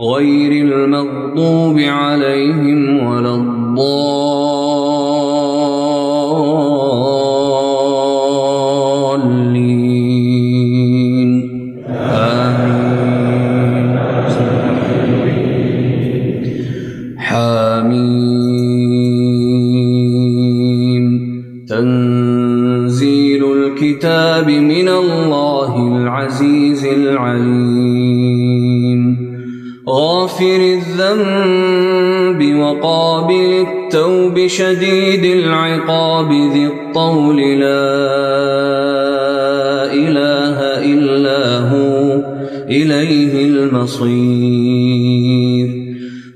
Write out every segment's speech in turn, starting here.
غير المغضوب عليهم ولا الضالين. آمين. حميم تنزيل الكتاب من الله العزيز العليم. غافر الذنب وقابل التوب شديد العقاب ذي الطول لا إله إلا هو إليه المصير.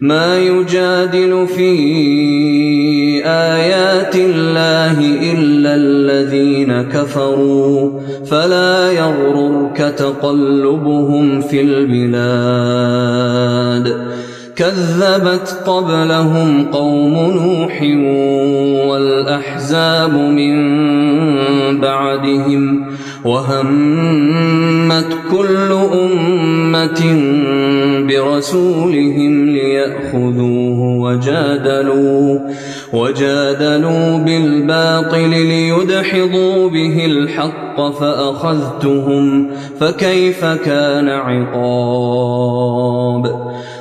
ما يجادل في آيات الله إلا الذين كفروا. فلا يغررك تقلبهم في البلاد. كذبت قبلهم قوم نوح والأحزاب من بعدهم. وهمت كل أمة برسولهم ليأخذوه وجادلوا وجادلوا بالباطل ليدحضوا به الحق فأخذتهم فكيف كان عقاب؟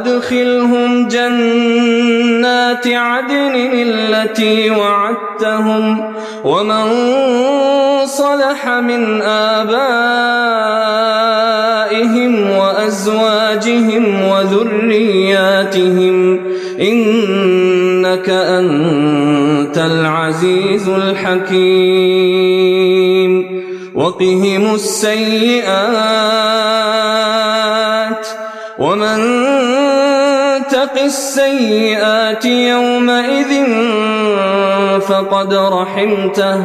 وأدخلهم جنات عدن التي وعدتهم ومن صلح من آبائهم وأزواجهم وذرياتهم إنك أنت العزيز الحكيم وقهم السيئات تق السيئات يومئذ فقد رحمته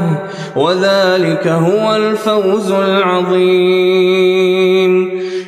وذلك هو الفوز العظيم.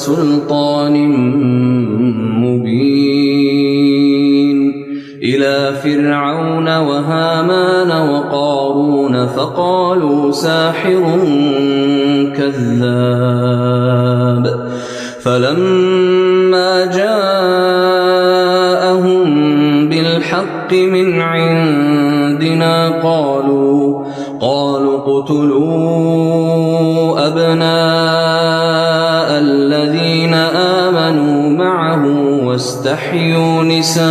وسلطان مبين. إلى فرعون وهامان وقارون فقالوا ساحر كذاب. فلما جاءهم بالحق من عندنا قالوا قالوا اقتلوا أبناء واستحيوا نساءهم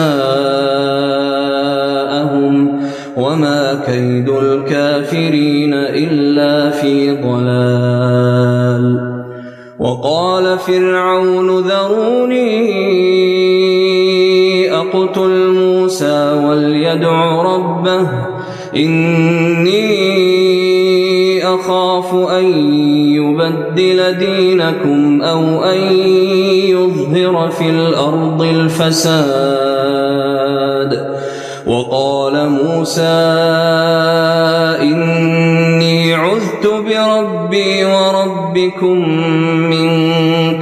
وما كيد الكافرين إلا في ضلال. وقال فرعون ذروني أقتل موسى وليدع ربه إني أخاف أن يبدل دينكم أو أن يظهر في الأرض الفساد. وقال موسى إني عذت بربي وربكم من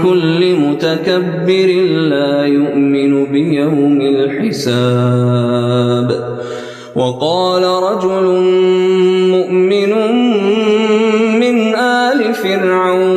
كل متكبر لا يؤمن بيوم الحساب. وقال رجل مؤمن من آل فرعون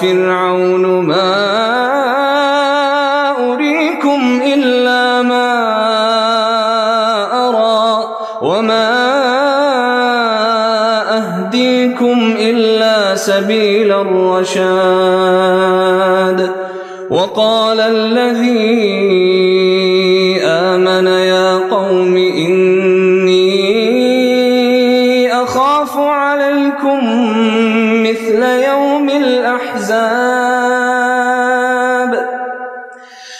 فرعون ما أريكم إلا ما أرى وما أهديكم إلا سبيل الرشاد وقال الذي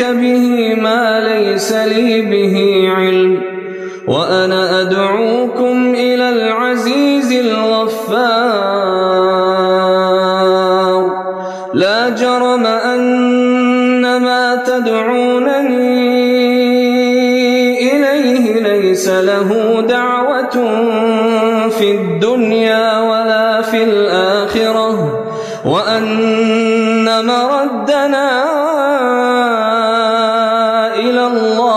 وأشرك به ما ليس لي به علم وأنا أدعوكم إلى العزيز الغفار. لا جرم أن ما تدعونني إليه ليس له دعوة في الدنيا ولا في الآخرة. وأن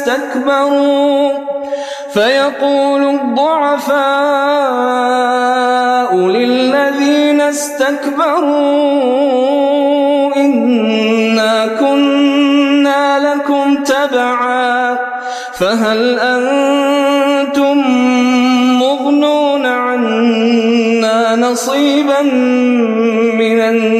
استكبروا فيقول الضعفاء للذين استكبروا إنا كنا لكم تبعا فهل أنتم مغنون عنا نصيبا من النار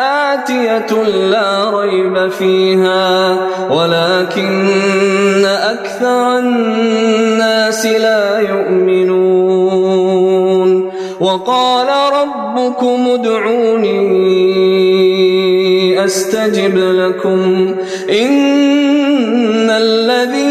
لآتية لا ريب فيها ولكن أكثر الناس لا يؤمنون. وقال ربكم ادعوني أستجب لكم. إن الذين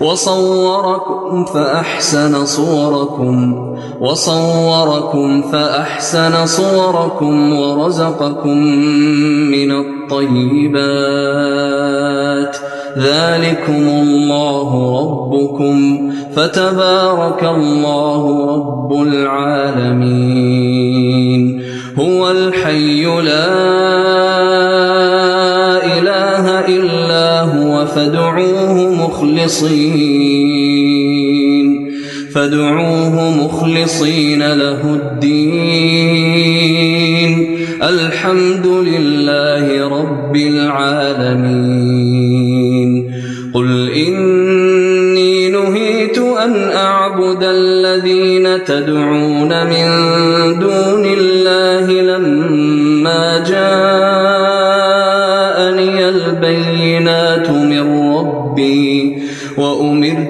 وصوركم فأحسن صوركم وصوركم فأحسن صوركم ورزقكم من الطيبات. ذلكم الله ربكم فتبارك الله رب العالمين. هو الحي لا إله إلا هو فادعوه مخلصين. فادعوه مخلصين له الدين. الحمد لله رب العالمين. قل إني نهيت أن أعبد الذين تدعون من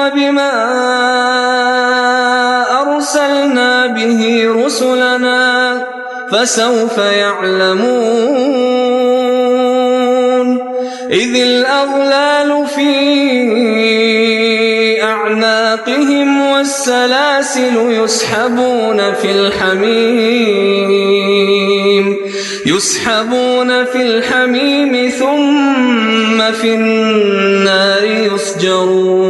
وبما أرسلنا به رسلنا فسوف يعلمون. إذ الأغلال في أعناقهم والسلاسل يسحبون في الحميم. يسحبون في الحميم ثم في النار يسجرون.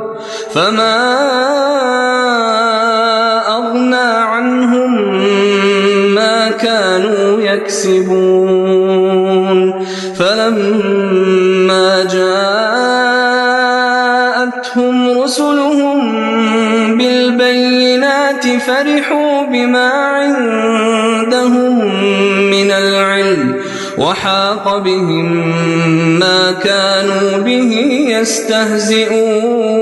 فما أغنى عنهم ما كانوا يكسبون فلما جاءتهم رسلهم بالبينات فرحوا بما عندهم من العلم وحاق بهم ما كانوا به يستهزئون